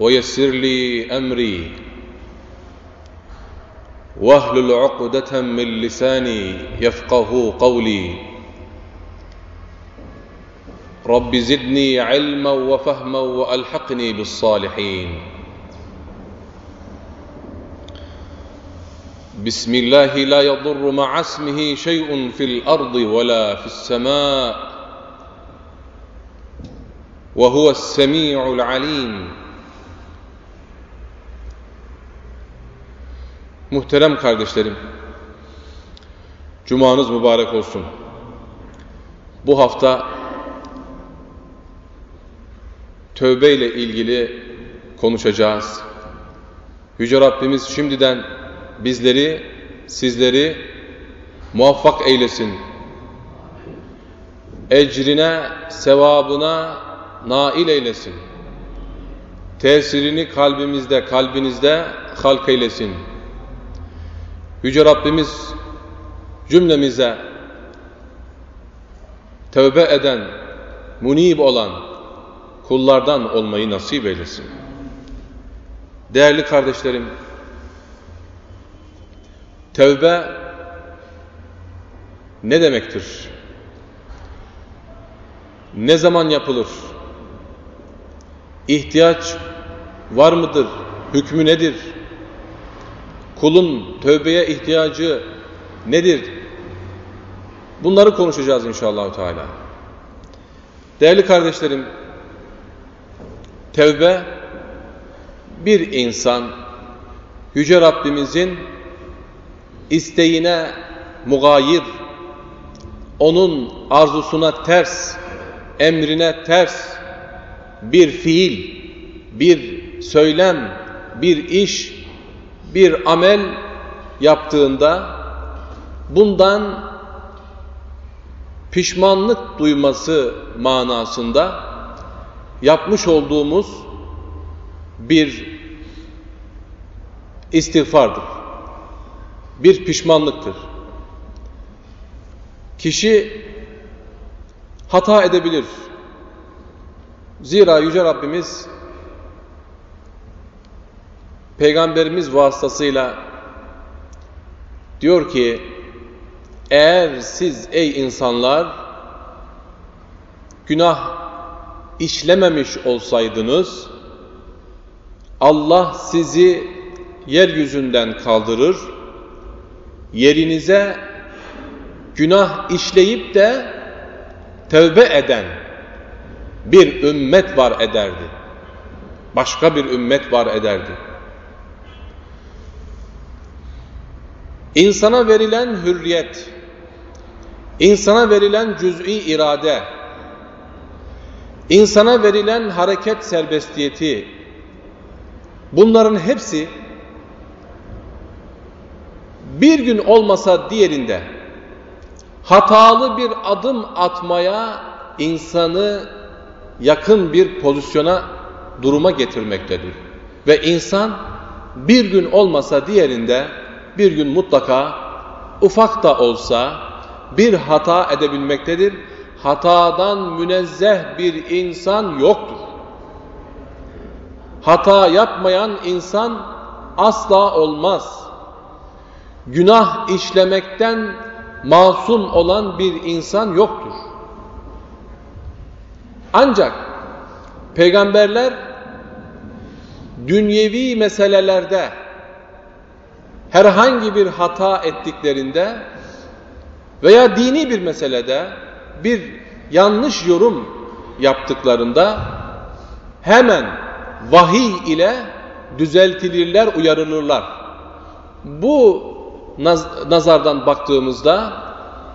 ويسر لي أمري. واهلل عقدة من لساني يفقه قولي. رب زدني علما وفهما وألحقني بالصالحين. بسم الله لا يضر مع اسمه شيء في الأرض ولا في السماء. وهو السميع العليم. Muhterem kardeşlerim, Cumanız mübarek olsun. Bu hafta tövbe ile ilgili konuşacağız. Yüce Rabbimiz şimdiden bizleri, sizleri muvaffak eylesin. Ecrine, sevabına nail eylesin. Tesirini kalbimizde, kalbinizde halk eylesin. Yüce Rabbimiz cümlemize tövbe eden, munib olan kullardan olmayı nasip eylesin. Değerli kardeşlerim, tövbe ne demektir? Ne zaman yapılır? İhtiyaç var mıdır? Hükmü nedir? Kulun tövbeye ihtiyacı nedir? Bunları konuşacağız inşallah Teala. Değerli kardeşlerim, tövbe bir insan Yüce Rabbimizin isteğine mugayir, onun arzusuna ters, emrine ters bir fiil, bir söylem, bir iş, bir amel yaptığında bundan pişmanlık duyması manasında yapmış olduğumuz bir istiğfardır. Bir pişmanlıktır. Kişi hata edebilir. Zira Yüce Rabbimiz Peygamberimiz vasıtasıyla diyor ki eğer siz ey insanlar günah işlememiş olsaydınız Allah sizi yeryüzünden kaldırır yerinize günah işleyip de tövbe eden bir ümmet var ederdi. Başka bir ümmet var ederdi. İnsana verilen hürriyet, insana verilen cüz'i irade, insana verilen hareket serbestiyeti, bunların hepsi bir gün olmasa diğerinde hatalı bir adım atmaya insanı yakın bir pozisyona, duruma getirmektedir. Ve insan bir gün olmasa diğerinde bir gün mutlaka ufak da olsa bir hata edebilmektedir. Hatadan münezzeh bir insan yoktur. Hata yapmayan insan asla olmaz. Günah işlemekten masum olan bir insan yoktur. Ancak peygamberler dünyevi meselelerde herhangi bir hata ettiklerinde veya dini bir meselede bir yanlış yorum yaptıklarında hemen vahiy ile düzeltilirler, uyarılırlar. Bu naz nazardan baktığımızda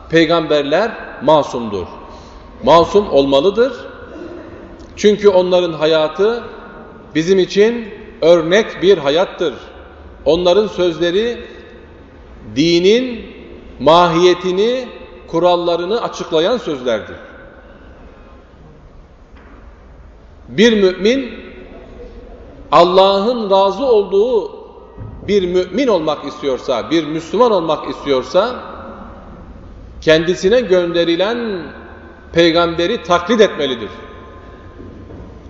peygamberler masumdur. Masum olmalıdır. Çünkü onların hayatı bizim için örnek bir hayattır. Onların sözleri dinin mahiyetini, kurallarını açıklayan sözlerdir. Bir mümin Allah'ın razı olduğu bir mümin olmak istiyorsa, bir Müslüman olmak istiyorsa kendisine gönderilen peygamberi taklit etmelidir.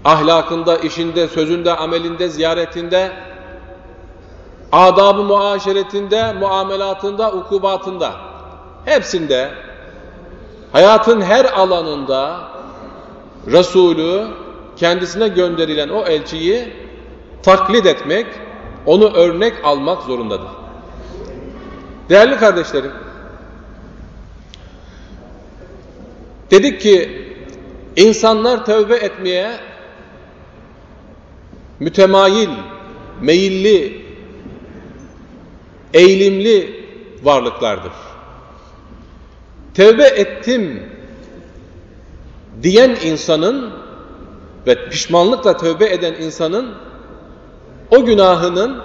Ahlakında, işinde, sözünde, amelinde, ziyaretinde, adab-ı muaşeretinde, muamelatında, ukubatında, hepsinde, hayatın her alanında Resulü, kendisine gönderilen o elçiyi taklit etmek, onu örnek almak zorundadır. Değerli kardeşlerim, dedik ki insanlar tövbe etmeye mütemayil, meyilli, eğilimli varlıklardır. Tevbe ettim diyen insanın ve pişmanlıkla tövbe eden insanın o günahının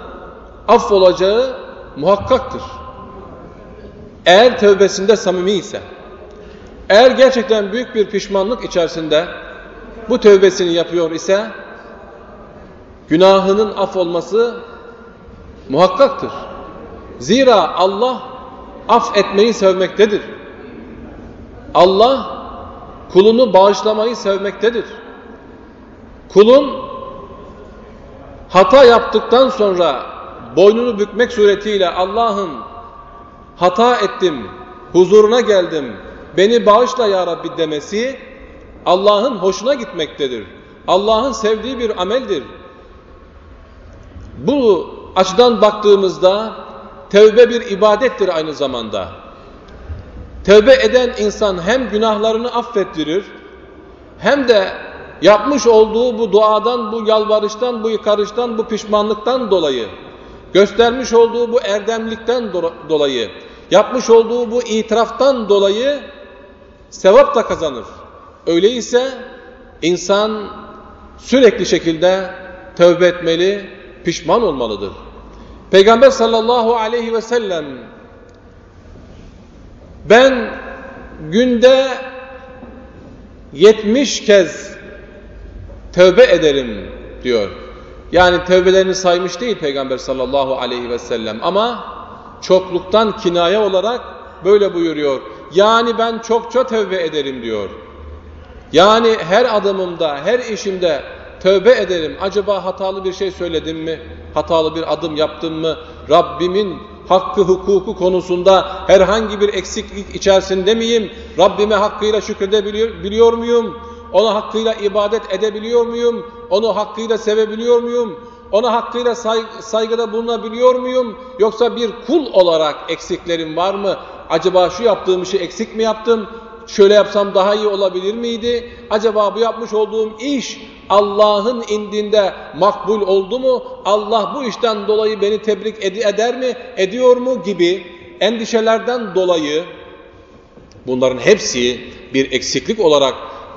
affolacağı muhakkaktır. Eğer tövbesinde samimi ise, eğer gerçekten büyük bir pişmanlık içerisinde bu tövbesini yapıyor ise, günahının affolması muhakkaktır. Zira Allah af etmeyi sevmektedir. Allah kulunu bağışlamayı sevmektedir. Kulun hata yaptıktan sonra boynunu bükmek suretiyle Allah'ım hata ettim, huzuruna geldim, beni bağışla ya Rabbi demesi Allah'ın hoşuna gitmektedir. Allah'ın sevdiği bir ameldir. Bu açıdan baktığımızda tevbe bir ibadettir aynı zamanda. Tevbe eden insan hem günahlarını affettirir hem de yapmış olduğu bu duadan, bu yalvarıştan, bu yıkarıştan, bu pişmanlıktan dolayı, göstermiş olduğu bu erdemlikten dolayı, yapmış olduğu bu itiraftan dolayı sevap da kazanır. Öyleyse insan sürekli şekilde tövbe etmeli, pişman olmalıdır. Peygamber sallallahu aleyhi ve sellem ben günde 70 kez tövbe ederim diyor. Yani tövbelerini saymış değil Peygamber sallallahu aleyhi ve sellem ama çokluktan kinaya olarak böyle buyuruyor. Yani ben çokça tövbe ederim diyor. Yani her adımımda, her işimde tövbe ederim. Acaba hatalı bir şey söyledim mi? Hatalı bir adım yaptım mı? Rabbimin hakkı hukuku konusunda herhangi bir eksiklik içerisinde miyim? Rabbime hakkıyla şükredebiliyor biliyor muyum? Ona hakkıyla ibadet edebiliyor muyum? Onu hakkıyla sevebiliyor muyum? Ona hakkıyla say saygıda bulunabiliyor muyum? Yoksa bir kul olarak eksiklerim var mı? Acaba şu yaptığım işi eksik mi yaptım? Şöyle yapsam daha iyi olabilir miydi? Acaba bu yapmış olduğum iş Allah'ın indinde makbul oldu mu? Allah bu işten dolayı beni tebrik ed eder mi? Ediyor mu? Gibi endişelerden dolayı bunların hepsi bir eksiklik olarak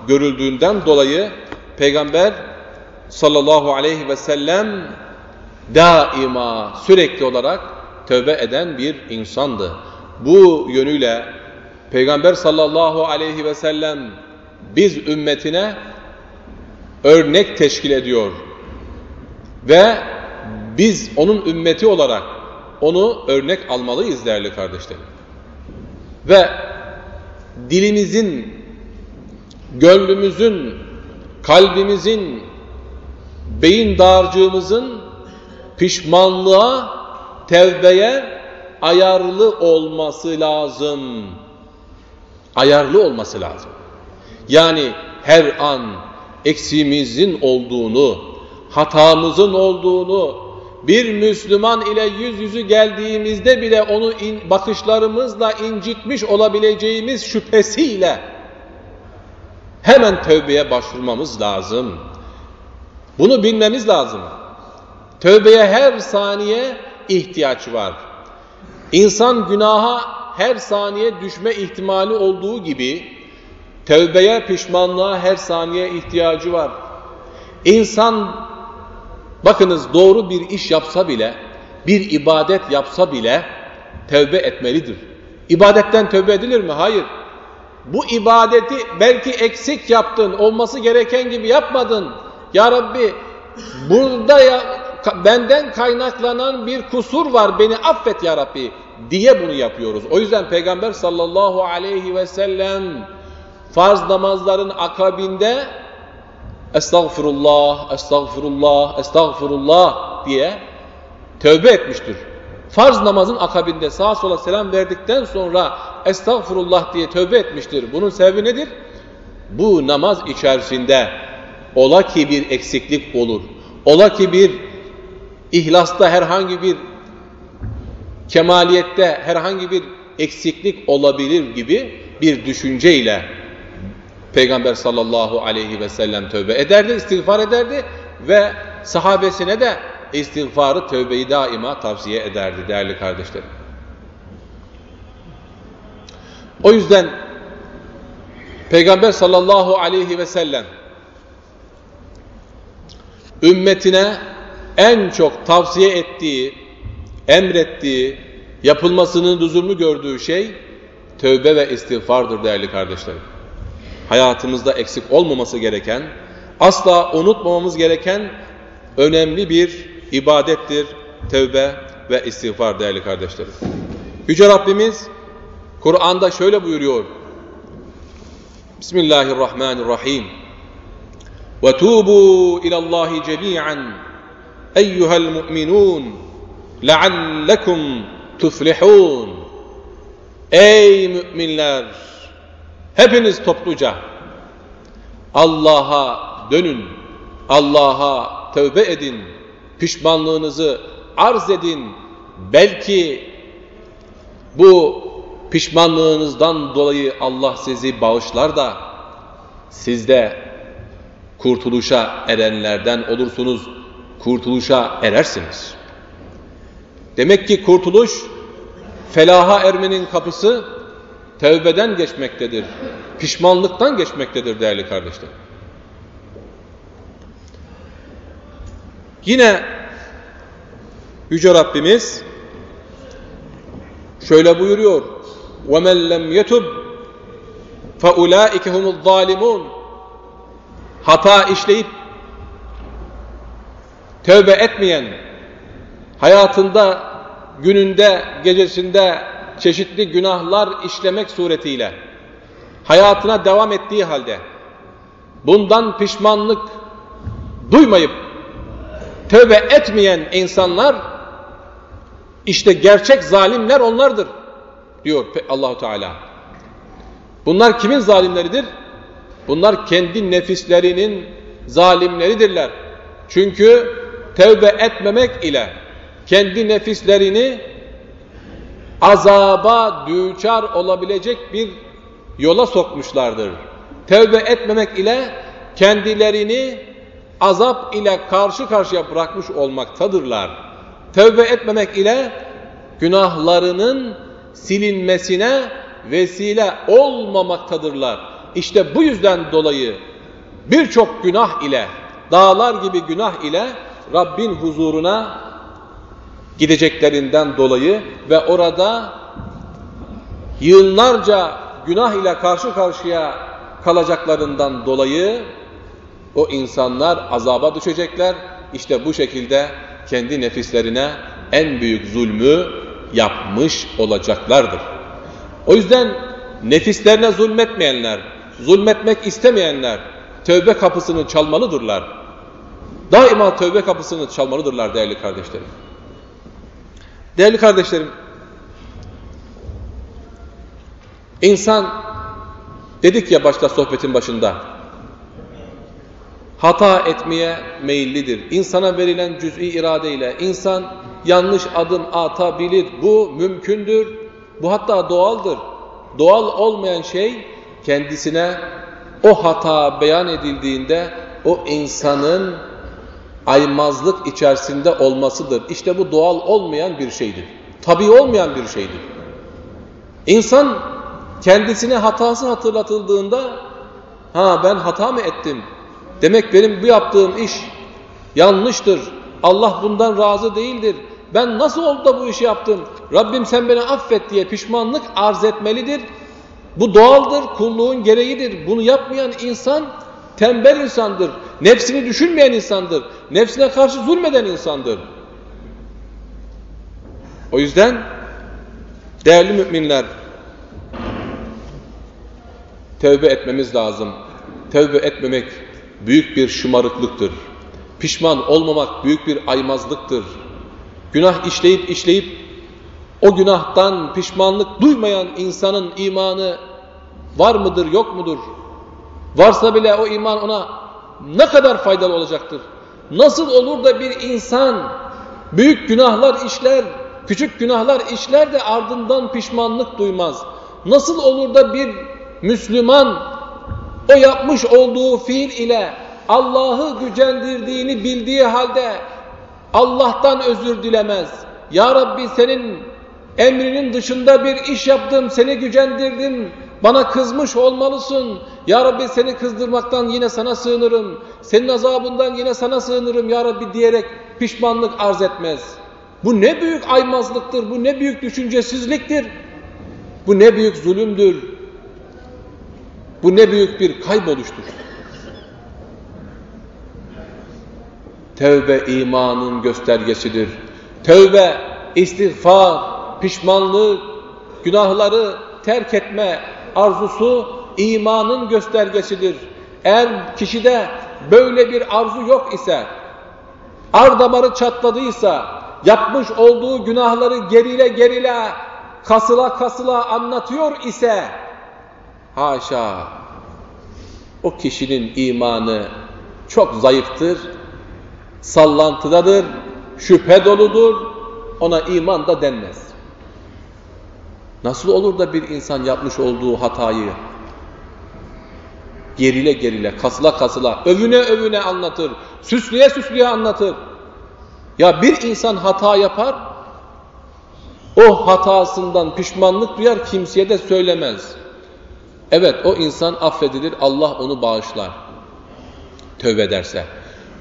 görüldüğünden dolayı Peygamber sallallahu aleyhi ve sellem daima sürekli olarak tövbe eden bir insandı. Bu yönüyle Peygamber sallallahu aleyhi ve sellem biz ümmetine örnek teşkil ediyor. Ve biz onun ümmeti olarak onu örnek almalıyız değerli kardeşlerim. Ve dilimizin, gönlümüzün, kalbimizin, beyin dağarcığımızın pişmanlığa, tevbeye ayarlı olması lazım. Ayarlı olması lazım. Yani her an eksiğimizin olduğunu, hatamızın olduğunu, bir Müslüman ile yüz yüzü geldiğimizde bile onu in, bakışlarımızla incitmiş olabileceğimiz şüphesiyle hemen tövbeye başvurmamız lazım. Bunu bilmemiz lazım. Tövbeye her saniye ihtiyaç var. İnsan günaha her saniye düşme ihtimali olduğu gibi Tevbeye, pişmanlığa her saniye ihtiyacı var. İnsan bakınız doğru bir iş yapsa bile, bir ibadet yapsa bile tövbe etmelidir. İbadetten tövbe edilir mi? Hayır. Bu ibadeti belki eksik yaptın, olması gereken gibi yapmadın. Ya Rabbi burada ya, benden kaynaklanan bir kusur var, beni affet ya Rabbi diye bunu yapıyoruz. O yüzden Peygamber sallallahu aleyhi ve sellem farz namazların akabinde Estağfurullah, estağfurullah, estağfurullah diye tövbe etmiştir. Farz namazın akabinde sağa sola selam verdikten sonra estağfurullah diye tövbe etmiştir. Bunun sebebi nedir? Bu namaz içerisinde ola ki bir eksiklik olur. Ola ki bir ihlasta herhangi bir kemaliyette herhangi bir eksiklik olabilir gibi bir düşünceyle Peygamber sallallahu aleyhi ve sellem tövbe ederdi, istiğfar ederdi ve sahabesine de istiğfarı, tövbeyi daima tavsiye ederdi değerli kardeşlerim. O yüzden Peygamber sallallahu aleyhi ve sellem ümmetine en çok tavsiye ettiği, emrettiği, yapılmasının lüzumlu gördüğü şey tövbe ve istiğfardır değerli kardeşlerim. Hayatımızda eksik olmaması gereken, asla unutmamamız gereken önemli bir ibadettir tövbe ve istiğfar değerli kardeşlerim. Yüce Rabbimiz Kur'an'da şöyle buyuruyor. Bismillahirrahmanirrahim. Ve tubu ilallahi cemi'an eyyuhel mu'minun leallekum tuflihun. Ey müminler! Hepiniz topluca Allah'a dönün. Allah'a tövbe edin. Pişmanlığınızı arz edin. Belki bu pişmanlığınızdan dolayı Allah sizi bağışlar da siz de kurtuluşa erenlerden olursunuz. Kurtuluşa erersiniz. Demek ki kurtuluş felaha ermenin kapısı tevbeden geçmektedir. Pişmanlıktan geçmektedir değerli kardeşler. Yine Yüce Rabbimiz şöyle buyuruyor. وَمَنْ لَمْ يَتُبْ فَاُولَٰئِكَ هُمُ الظَّالِمُونَ Hata işleyip tövbe etmeyen, hayatında, gününde, gecesinde çeşitli günahlar işlemek suretiyle hayatına devam ettiği halde bundan pişmanlık duymayıp tövbe etmeyen insanlar işte gerçek zalimler onlardır diyor Allahu Teala. Bunlar kimin zalimleridir? Bunlar kendi nefislerinin zalimleridirler. Çünkü tövbe etmemek ile kendi nefislerini azaba düçar olabilecek bir yola sokmuşlardır. Tövbe etmemek ile kendilerini azap ile karşı karşıya bırakmış olmaktadırlar. Tövbe etmemek ile günahlarının silinmesine vesile olmamaktadırlar. İşte bu yüzden dolayı birçok günah ile, dağlar gibi günah ile Rabbin huzuruna gideceklerinden dolayı ve orada yığınlarca günah ile karşı karşıya kalacaklarından dolayı o insanlar azaba düşecekler. İşte bu şekilde kendi nefislerine en büyük zulmü yapmış olacaklardır. O yüzden nefislerine zulmetmeyenler, zulmetmek istemeyenler tövbe kapısını çalmalıdırlar. Daima tövbe kapısını çalmalıdırlar değerli kardeşlerim. Değerli kardeşlerim, insan dedik ya başta sohbetin başında, hata etmeye meyillidir. İnsana verilen cüz'i iradeyle insan yanlış adım atabilir. Bu mümkündür. Bu hatta doğaldır. Doğal olmayan şey kendisine o hata beyan edildiğinde o insanın aymazlık içerisinde olmasıdır. İşte bu doğal olmayan bir şeydir. Tabii olmayan bir şeydir. İnsan kendisine hatası hatırlatıldığında ha ben hata mı ettim? Demek benim bu yaptığım iş yanlıştır. Allah bundan razı değildir. Ben nasıl oldu da bu işi yaptım? Rabbim sen beni affet diye pişmanlık arz etmelidir. Bu doğaldır, kulluğun gereğidir. Bunu yapmayan insan tembel insandır. Nefsini düşünmeyen insandır. Nefsine karşı zulmeden insandır. O yüzden değerli müminler tevbe etmemiz lazım. Tevbe etmemek büyük bir şımarıklıktır. Pişman olmamak büyük bir aymazlıktır. Günah işleyip işleyip o günahtan pişmanlık duymayan insanın imanı var mıdır yok mudur? Varsa bile o iman ona ne kadar faydalı olacaktır? Nasıl olur da bir insan büyük günahlar işler, küçük günahlar işler de ardından pişmanlık duymaz? Nasıl olur da bir Müslüman o yapmış olduğu fiil ile Allah'ı gücendirdiğini bildiği halde Allah'tan özür dilemez. Ya Rabbi senin emrinin dışında bir iş yaptım, seni gücendirdim, bana kızmış olmalısın. Ya Rabbi seni kızdırmaktan yine sana sığınırım. Senin azabından yine sana sığınırım ya Rabbi diyerek pişmanlık arz etmez. Bu ne büyük aymazlıktır, bu ne büyük düşüncesizliktir. Bu ne büyük zulümdür. Bu ne büyük bir kayboluştur. Tevbe imanın göstergesidir. Tevbe, istiğfar, pişmanlık, günahları terk etme arzusu imanın göstergesidir. Eğer kişide böyle bir arzu yok ise, ar damarı çatladıysa, yapmış olduğu günahları gerile gerile, kasıla kasıla anlatıyor ise, haşa, o kişinin imanı çok zayıftır, sallantıdadır, şüphe doludur, ona iman da denmez. Nasıl olur da bir insan yapmış olduğu hatayı gerile gerile, kasıla kasıla, övüne övüne anlatır, süslüye süslüye anlatır. Ya bir insan hata yapar, o hatasından pişmanlık duyar, kimseye de söylemez. Evet o insan affedilir, Allah onu bağışlar. Tövbe ederse.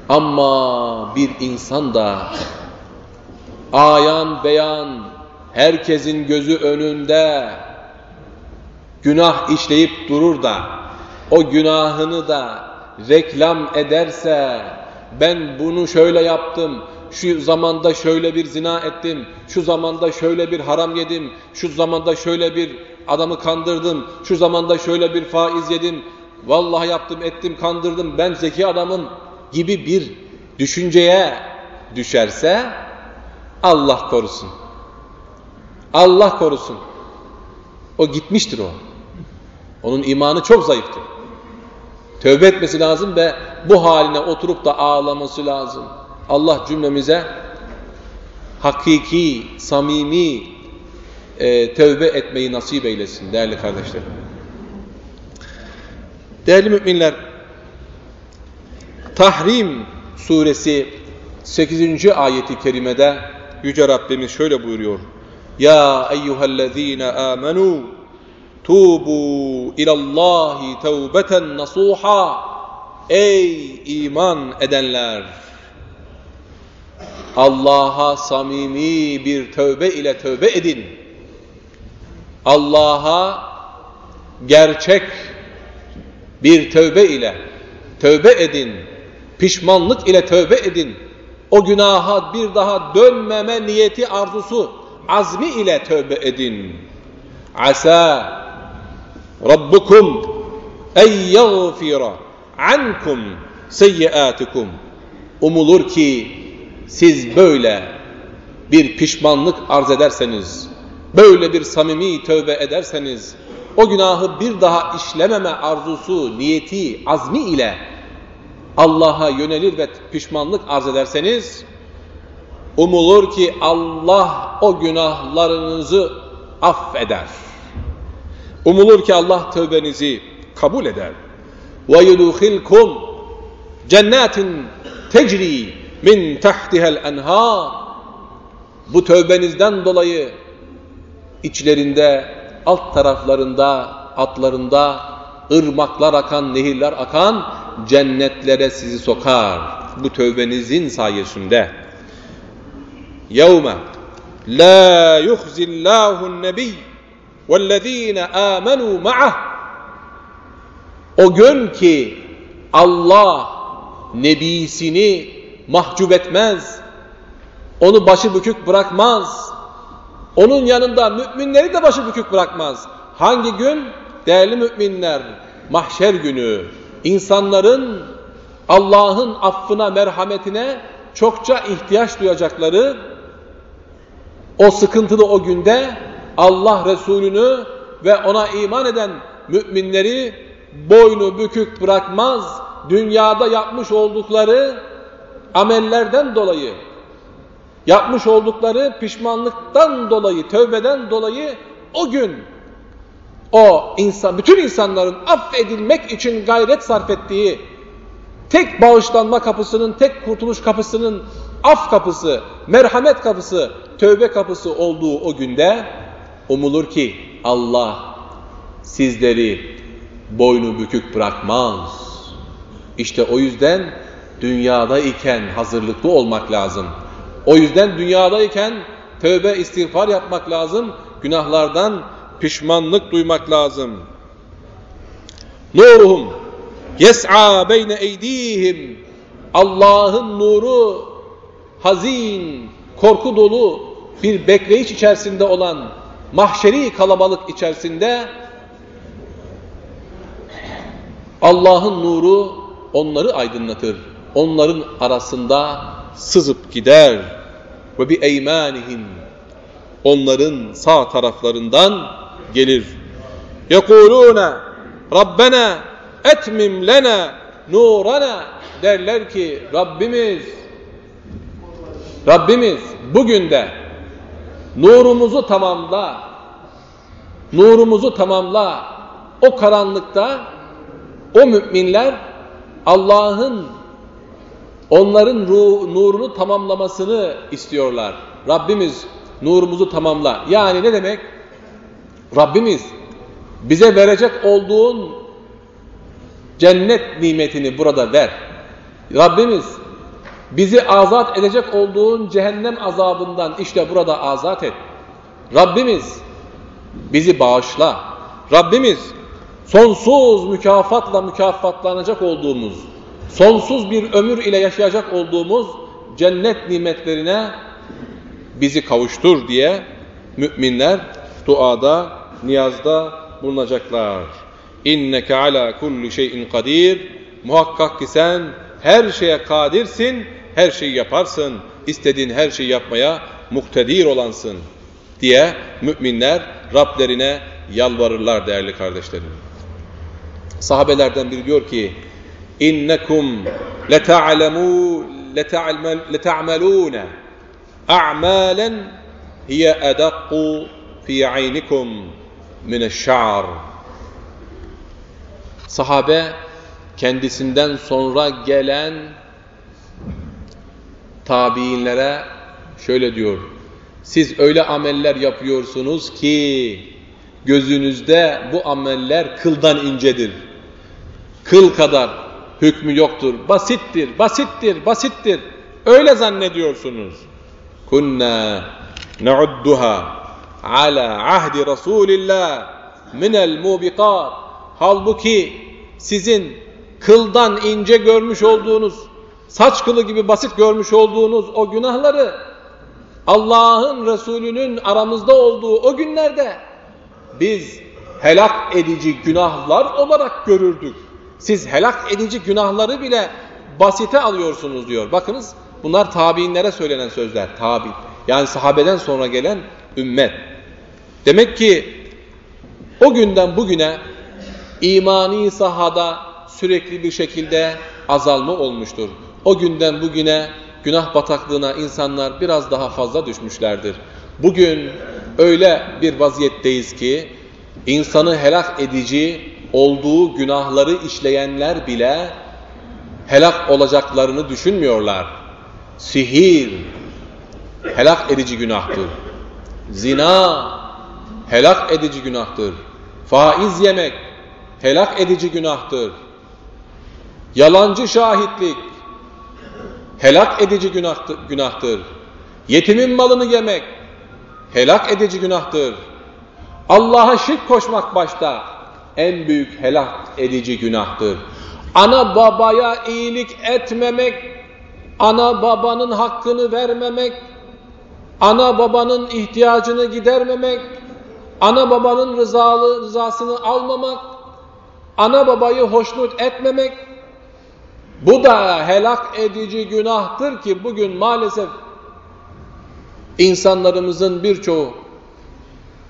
Ama bir insan da ayan beyan herkesin gözü önünde günah işleyip durur da o günahını da reklam ederse ben bunu şöyle yaptım, şu zamanda şöyle bir zina ettim, şu zamanda şöyle bir haram yedim, şu zamanda şöyle bir adamı kandırdım, şu zamanda şöyle bir faiz yedim, vallahi yaptım ettim kandırdım ben zeki adamım gibi bir düşünceye düşerse Allah korusun. Allah korusun. O gitmiştir o. Onun imanı çok zayıftır. Tövbe etmesi lazım ve bu haline oturup da ağlaması lazım. Allah cümlemize hakiki, samimi e, tövbe etmeyi nasip eylesin değerli kardeşlerim. Değerli müminler, Tahrim suresi 8. ayeti kerimede Yüce Rabbimiz şöyle buyuruyor. Ya eyyühellezine amenu tubu ilallahi tevbeten nasuha Ey iman edenler! Allah'a samimi bir tövbe ile tövbe edin. Allah'a gerçek bir tövbe ile tövbe edin. Pişmanlık ile tövbe edin. O günaha bir daha dönmeme niyeti arzusu, azmi ile tövbe edin. Asa Rabbukum en yagfira ankum seyyiatikum. Umulur ki siz böyle bir pişmanlık arz ederseniz, böyle bir samimi tövbe ederseniz, o günahı bir daha işlememe arzusu, niyeti, azmi ile Allah'a yönelir ve pişmanlık arz ederseniz, umulur ki Allah o günahlarınızı affeder. Umulur ki Allah tövbenizi kabul eder. وَيُدُخِلْكُمْ cennetin tecri min tahtihel enha bu tövbenizden dolayı içlerinde alt taraflarında atlarında ırmaklar akan nehirler akan cennetlere sizi sokar bu tövbenizin sayesinde يَوْمَ لَا يُخْزِ اللّٰهُ النَّبِيِّ وَالَّذ۪ينَ آمَنُوا مَعَهُ O gün ki Allah nebisini mahcup etmez, onu başı bükük bırakmaz, onun yanında müminleri de başı bükük bırakmaz. Hangi gün? Değerli müminler, mahşer günü. İnsanların Allah'ın affına, merhametine çokça ihtiyaç duyacakları o sıkıntılı o günde Allah Resulünü ve ona iman eden müminleri boynu bükük bırakmaz. Dünyada yapmış oldukları amellerden dolayı, yapmış oldukları pişmanlıktan dolayı, tövbeden dolayı o gün o insan, bütün insanların affedilmek için gayret sarf ettiği tek bağışlanma kapısının, tek kurtuluş kapısının af kapısı, merhamet kapısı, tövbe kapısı olduğu o günde umulur ki Allah sizleri boynu bükük bırakmaz. İşte o yüzden dünyada iken hazırlıklı olmak lazım. O yüzden dünyada iken tövbe istiğfar yapmak lazım. Günahlardan pişmanlık duymak lazım. Nuruhum yes'a beyne eydihim Allah'ın nuru hazin, korku dolu bir bekleyiş içerisinde olan mahşeri kalabalık içerisinde Allah'ın nuru onları aydınlatır. Onların arasında sızıp gider. Ve bi eymanihim onların sağ taraflarından gelir. Yekulune Rabbena etmim lena nurana derler ki Rabbimiz Rabbimiz bugün de nurumuzu tamamla nurumuzu tamamla o karanlıkta o müminler Allah'ın onların nurunu tamamlamasını istiyorlar. Rabbimiz nurumuzu tamamla. Yani ne demek? Rabbimiz bize verecek olduğun cennet nimetini burada ver. Rabbimiz bizi azat edecek olduğun cehennem azabından işte burada azat et. Rabbimiz bizi bağışla. Rabbimiz sonsuz mükafatla mükafatlanacak olduğumuz, sonsuz bir ömür ile yaşayacak olduğumuz cennet nimetlerine bizi kavuştur diye müminler duada, niyazda bulunacaklar. İnneke ala kulli şeyin kadir. Muhakkak ki sen her şeye kadirsin, her şeyi yaparsın. İstediğin her şeyi yapmaya muktedir olansın diye müminler Rablerine yalvarırlar değerli kardeşlerim. Sahabelerden biri diyor ki innekum leta'lemu leta'melune a'malen hiye edakku fi aynikum mineşşa'ar Sahabe kendisinden sonra gelen tabiinlere şöyle diyor. Siz öyle ameller yapıyorsunuz ki gözünüzde bu ameller kıldan incedir. Kıl kadar hükmü yoktur. Basittir, basittir, basittir. Öyle zannediyorsunuz. Kunna na'udduha ala ahdi Rasulillah minel mubiqat. Halbuki sizin kıldan ince görmüş olduğunuz, saç kılı gibi basit görmüş olduğunuz o günahları Allah'ın Resulü'nün aramızda olduğu o günlerde biz helak edici günahlar olarak görürdük. Siz helak edici günahları bile basite alıyorsunuz diyor. Bakınız bunlar tabiinlere söylenen sözler. Tabi. Yani sahabeden sonra gelen ümmet. Demek ki o günden bugüne imani sahada sürekli bir şekilde azalma olmuştur. O günden bugüne günah bataklığına insanlar biraz daha fazla düşmüşlerdir. Bugün öyle bir vaziyetteyiz ki insanı helak edici olduğu günahları işleyenler bile helak olacaklarını düşünmüyorlar. Sihir helak edici günahtır. Zina helak edici günahtır. Faiz yemek helak edici günahtır. Yalancı şahitlik helak edici günahtır. Yetimin malını yemek helak edici günahtır. Allah'a şirk koşmak başta en büyük helak edici günahtır. Ana babaya iyilik etmemek, ana babanın hakkını vermemek, ana babanın ihtiyacını gidermemek, ana babanın rızalı, rızasını almamak, ana babayı hoşnut etmemek, bu da helak edici günahtır ki bugün maalesef insanlarımızın birçoğu,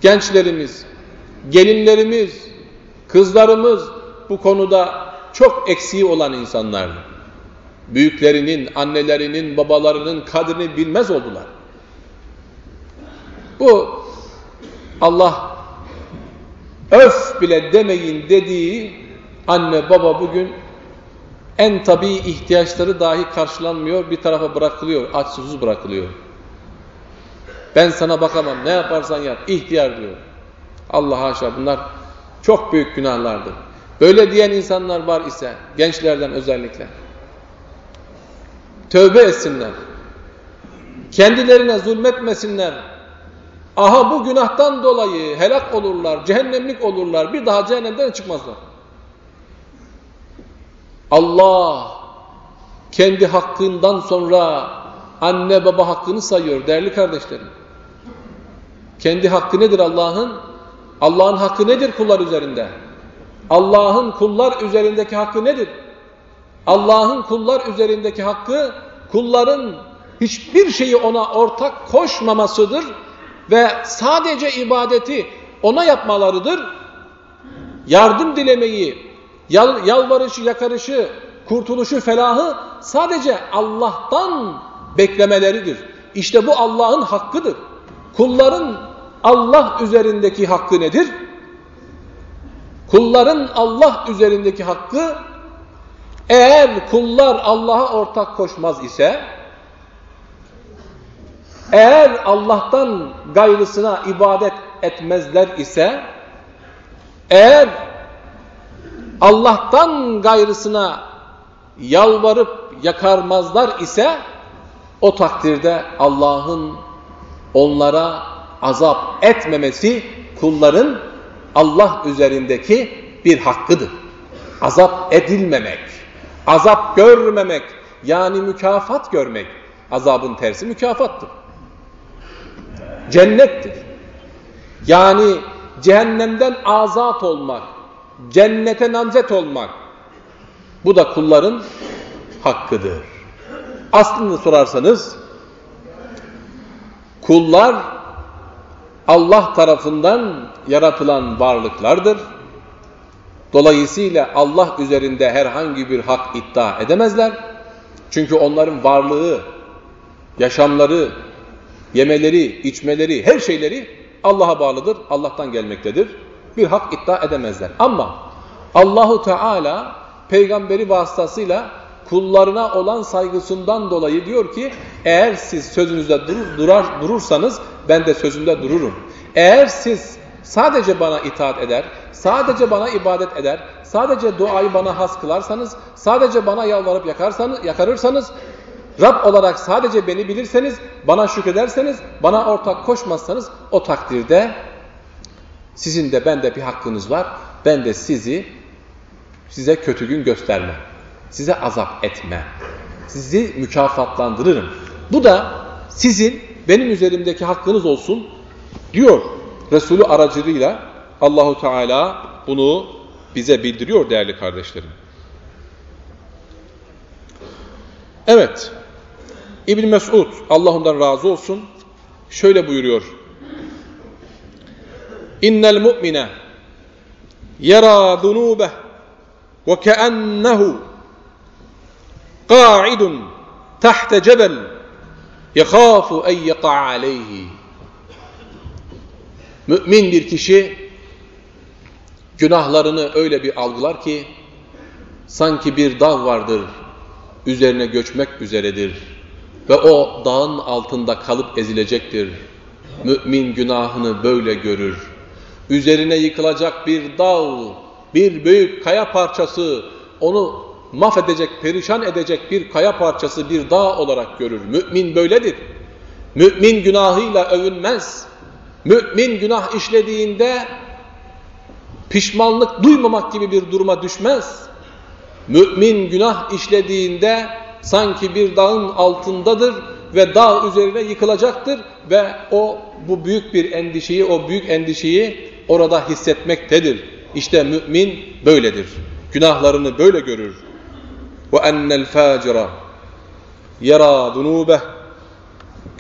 gençlerimiz, gelinlerimiz, kızlarımız bu konuda çok eksiği olan insanlar. Büyüklerinin, annelerinin, babalarının kadrini bilmez oldular. Bu Allah öf bile demeyin dediği anne baba bugün en tabii ihtiyaçları dahi karşılanmıyor, bir tarafa bırakılıyor, aç susuz bırakılıyor. Ben sana bakamam, ne yaparsan yap, ihtiyar diyor. Allah haşa bunlar çok büyük günahlardır. Böyle diyen insanlar var ise, gençlerden özellikle. Tövbe etsinler. Kendilerine zulmetmesinler. Aha bu günahtan dolayı helak olurlar, cehennemlik olurlar, bir daha cehennemden çıkmazlar. Allah kendi hakkından sonra anne baba hakkını sayıyor değerli kardeşlerim. Kendi hakkı nedir Allah'ın? Allah'ın hakkı nedir kullar üzerinde? Allah'ın kullar üzerindeki hakkı nedir? Allah'ın kullar üzerindeki hakkı kulların hiçbir şeyi ona ortak koşmamasıdır ve sadece ibadeti ona yapmalarıdır. Yardım dilemeyi, yal, yalvarışı, yakarışı, kurtuluşu, felahı sadece Allah'tan beklemeleridir. İşte bu Allah'ın hakkıdır. Kulların Allah üzerindeki hakkı nedir? Kulların Allah üzerindeki hakkı eğer kullar Allah'a ortak koşmaz ise eğer Allah'tan gayrısına ibadet etmezler ise eğer Allah'tan gayrısına yalvarıp yakarmazlar ise o takdirde Allah'ın onlara azap etmemesi kulların Allah üzerindeki bir hakkıdır. Azap edilmemek, azap görmemek yani mükafat görmek. Azabın tersi mükafattır. Cennettir. Yani cehennemden azat olmak, cennete namzet olmak. Bu da kulların hakkıdır. Aslında sorarsanız kullar Allah tarafından yaratılan varlıklardır. Dolayısıyla Allah üzerinde herhangi bir hak iddia edemezler. Çünkü onların varlığı, yaşamları, yemeleri, içmeleri, her şeyleri Allah'a bağlıdır, Allah'tan gelmektedir. Bir hak iddia edemezler. Ama Allahu Teala peygamberi vasıtasıyla kullarına olan saygısından dolayı diyor ki eğer siz sözünüzde durur, durar, durursanız ben de sözümde dururum. Eğer siz sadece bana itaat eder, sadece bana ibadet eder, sadece duayı bana has kılarsanız, sadece bana yalvarıp yakarsanız, yakarırsanız, Rab olarak sadece beni bilirseniz, bana şükrederseniz, bana ortak koşmazsanız o takdirde sizin de bende bir hakkınız var. Ben de sizi size kötü gün göstermem. Size azap etme. Sizi mükafatlandırırım. Bu da sizin benim üzerimdeki hakkınız olsun diyor. Resulü aracılığıyla Allahu Teala bunu bize bildiriyor değerli kardeşlerim. Evet. İbn Mesud Allah ondan razı olsun şöyle buyuruyor. İnnel mu'mine yara zunubeh ve keennehu qa'idun tahte cebel yekhafu en yeka aleyhi. Mümin bir kişi günahlarını öyle bir algılar ki sanki bir dağ vardır üzerine göçmek üzeredir ve o dağın altında kalıp ezilecektir. Mümin günahını böyle görür. Üzerine yıkılacak bir dağ, bir büyük kaya parçası, onu mahvedecek, perişan edecek bir kaya parçası, bir dağ olarak görür. Mümin böyledir. Mümin günahıyla övünmez. Mümin günah işlediğinde pişmanlık duymamak gibi bir duruma düşmez. Mümin günah işlediğinde sanki bir dağın altındadır ve dağ üzerine yıkılacaktır ve o bu büyük bir endişeyi, o büyük endişeyi orada hissetmektedir. İşte mümin böyledir. Günahlarını böyle görür. Ve ennel facira yara dunubeh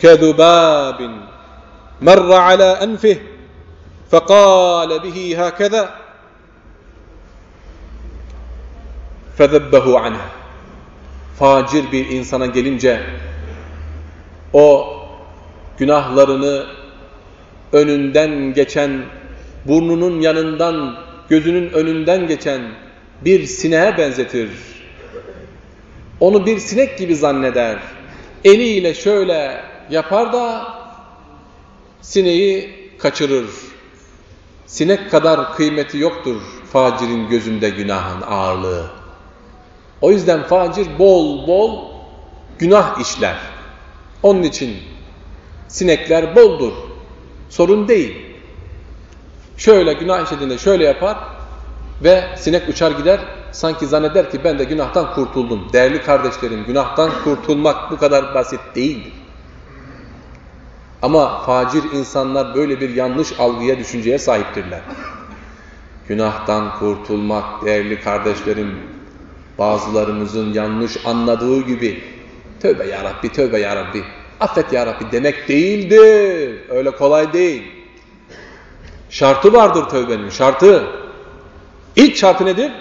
kedubabin merra ala enfih fekale bihi hakeza fezebbehu anh facir bir insana gelince o günahlarını önünden geçen, burnunun yanından, gözünün önünden geçen bir sineğe benzetir. Onu bir sinek gibi zanneder. Eliyle şöyle yapar da sineği kaçırır. Sinek kadar kıymeti yoktur facirin gözünde günahın ağırlığı. O yüzden facir bol bol günah işler. Onun için sinekler boldur. Sorun değil. Şöyle günah işlediğinde şöyle yapar ve sinek uçar gider. Sanki zanneder ki ben de günahtan kurtuldum. Değerli kardeşlerim günahtan kurtulmak bu kadar basit değildir. Ama facir insanlar böyle bir yanlış algıya, düşünceye sahiptirler. Günahtan kurtulmak değerli kardeşlerim bazılarımızın yanlış anladığı gibi tövbe ya Rabbi, tövbe ya Rabbi affet ya Rabbi demek değildir. Öyle kolay değil. Şartı vardır tövbenin, şartı. İlk şartı nedir?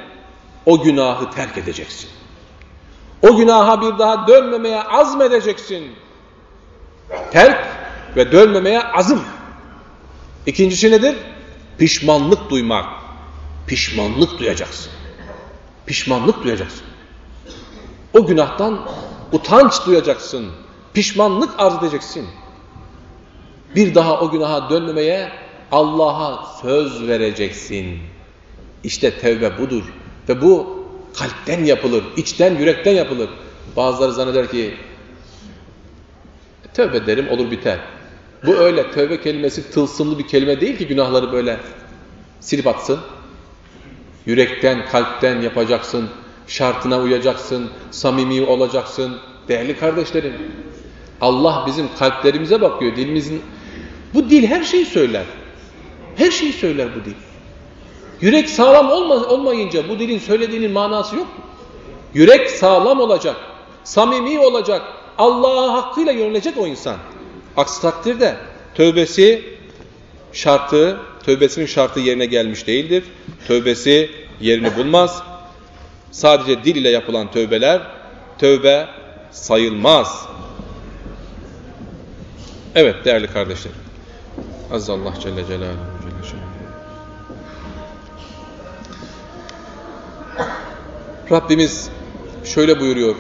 O günahı terk edeceksin. O günaha bir daha dönmemeye azmedeceksin. Terk ve dönmemeye azım. İkincisi nedir? Pişmanlık duymak. Pişmanlık duyacaksın. Pişmanlık duyacaksın. O günahtan utanç duyacaksın pişmanlık arz edeceksin. Bir daha o günaha dönmemeye Allah'a söz vereceksin. İşte tevbe budur. Ve bu kalpten yapılır, içten, yürekten yapılır. Bazıları zanneder ki tövbe derim olur biter. Bu öyle tövbe kelimesi tılsımlı bir kelime değil ki günahları böyle silip atsın. Yürekten, kalpten yapacaksın, şartına uyacaksın, samimi olacaksın. Değerli kardeşlerim, Allah bizim kalplerimize bakıyor. Dilimizin bu dil her şeyi söyler. Her şeyi söyler bu dil. Yürek sağlam olma, olmayınca bu dilin söylediğinin manası yok. Yürek sağlam olacak, samimi olacak, Allah'a hakkıyla yönelecek o insan. Aksi takdirde tövbesi şartı, tövbesinin şartı yerine gelmiş değildir. Tövbesi yerini bulmaz. Sadece dil ile yapılan tövbeler tövbe sayılmaz. Evet değerli kardeşlerim. Allah Celle Celaluhu Rabbimiz şöyle buyuruyor.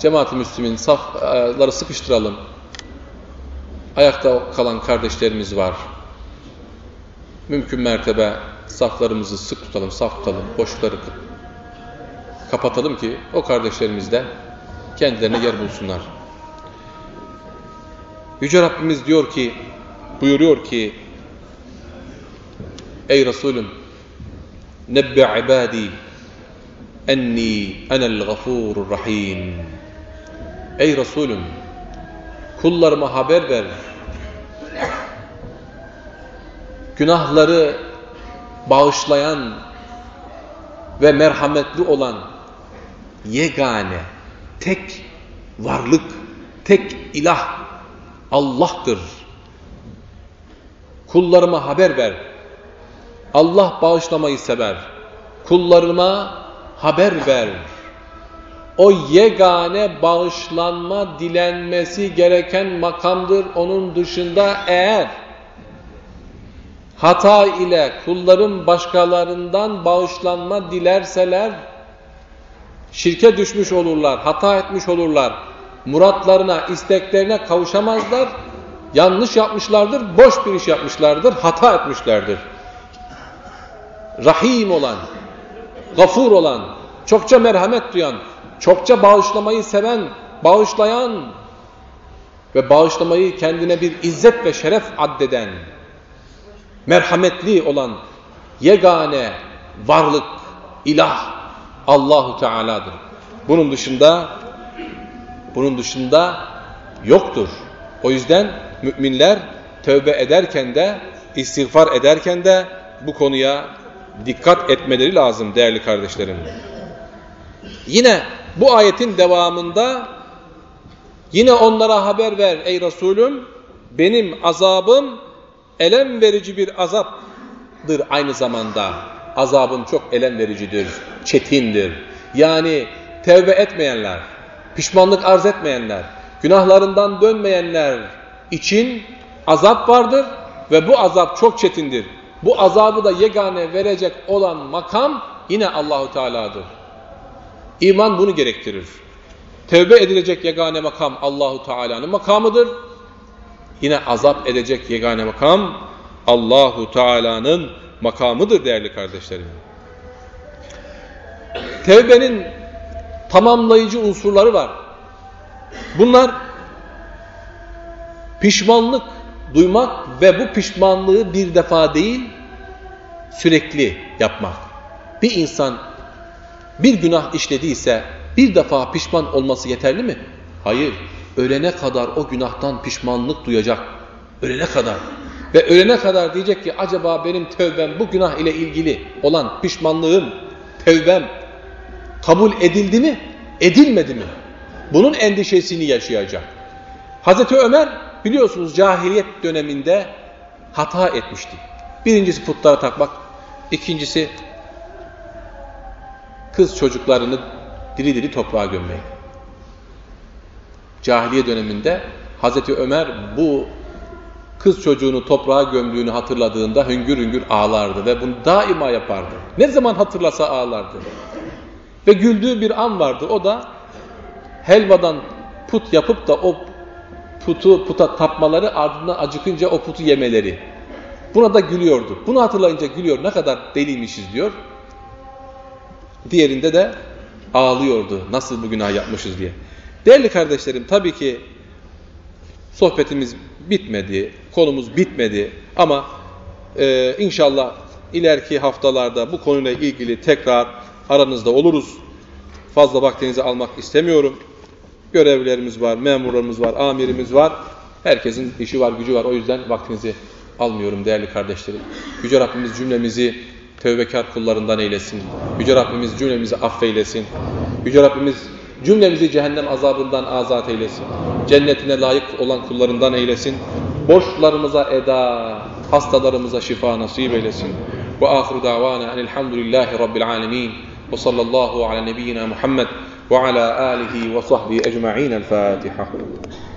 Cemaat-i Müslümin safları sıkıştıralım. Ayakta kalan kardeşlerimiz var. Mümkün mertebe saflarımızı sık tutalım, saf tutalım, boşlukları kapatalım ki o kardeşlerimiz de kendilerine yer bulsunlar. Yüce Rabbimiz diyor ki, buyuruyor ki, Ey Resulüm, nebbe ibadi enni enel gafurur rahim. Ey Resulüm, kullarıma haber ver. Günahları bağışlayan ve merhametli olan yegane, tek varlık, tek ilah Allah'tır. Kullarıma haber ver. Allah bağışlamayı sever. Kullarıma haber ver. O yegane bağışlanma dilenmesi gereken makamdır. Onun dışında eğer hata ile kulların başkalarından bağışlanma dilerseler şirke düşmüş olurlar, hata etmiş olurlar muratlarına, isteklerine kavuşamazlar. Yanlış yapmışlardır, boş bir iş yapmışlardır, hata etmişlerdir. Rahim olan, gafur olan, çokça merhamet duyan, çokça bağışlamayı seven, bağışlayan, ve bağışlamayı kendine bir izzet ve şeref addeden, merhametli olan yegane varlık, ilah Allahu Teala'dır. Bunun dışında bunun dışında yoktur. O yüzden müminler tövbe ederken de istiğfar ederken de bu konuya dikkat etmeleri lazım değerli kardeşlerim. Yine bu ayetin devamında yine onlara haber ver ey Resulüm benim azabım elem verici bir azaptır aynı zamanda. Azabım çok elem vericidir, çetindir. Yani tevbe etmeyenler, pişmanlık arz etmeyenler, günahlarından dönmeyenler için azap vardır ve bu azap çok çetindir. Bu azabı da yegane verecek olan makam yine Allahu Teala'dır. İman bunu gerektirir. Tevbe edilecek yegane makam Allahu Teala'nın makamıdır. Yine azap edecek yegane makam Allahu Teala'nın makamıdır değerli kardeşlerim. Tevbenin tamamlayıcı unsurları var. Bunlar pişmanlık duymak ve bu pişmanlığı bir defa değil sürekli yapmak. Bir insan bir günah işlediyse bir defa pişman olması yeterli mi? Hayır. Ölene kadar o günahtan pişmanlık duyacak. Ölene kadar. Ve ölene kadar diyecek ki acaba benim tövbem bu günah ile ilgili olan pişmanlığım, tövbem kabul edildi mi, edilmedi mi? Bunun endişesini yaşayacak. Hazreti Ömer biliyorsunuz cahiliyet döneminde hata etmişti. Birincisi putlara takmak, ikincisi kız çocuklarını diri diri toprağa gömmek. Cahiliye döneminde Hazreti Ömer bu kız çocuğunu toprağa gömdüğünü hatırladığında hüngür hüngür ağlardı ve bunu daima yapardı. Ne zaman hatırlasa ağlardı. Ve güldüğü bir an vardı. O da helvadan put yapıp da o putu puta tapmaları ardından acıkınca o putu yemeleri. Buna da gülüyordu. Bunu hatırlayınca gülüyor. Ne kadar deliymişiz diyor. Diğerinde de ağlıyordu. Nasıl bu günah yapmışız diye. Değerli kardeşlerim tabii ki sohbetimiz bitmedi. Konumuz bitmedi. Ama e, inşallah ileriki haftalarda bu konuyla ilgili tekrar aranızda oluruz. Fazla vaktinizi almak istemiyorum. Görevlerimiz var, memurlarımız var, amirimiz var. Herkesin işi var, gücü var. O yüzden vaktinizi almıyorum değerli kardeşlerim. Yüce Rabbimiz cümlemizi tövbekar kullarından eylesin. Yüce Rabbimiz cümlemizi affeylesin. Yüce Rabbimiz cümlemizi cehennem azabından azat eylesin. Cennetine layık olan kullarından eylesin. Borçlarımıza eda, hastalarımıza şifa nasip eylesin. Ve ahiru davana enilhamdülillahi rabbil alemin. Ve sallallahu ala nebiyyina Muhammed وعلى آله وصحبه أجمعين. الفاتحة.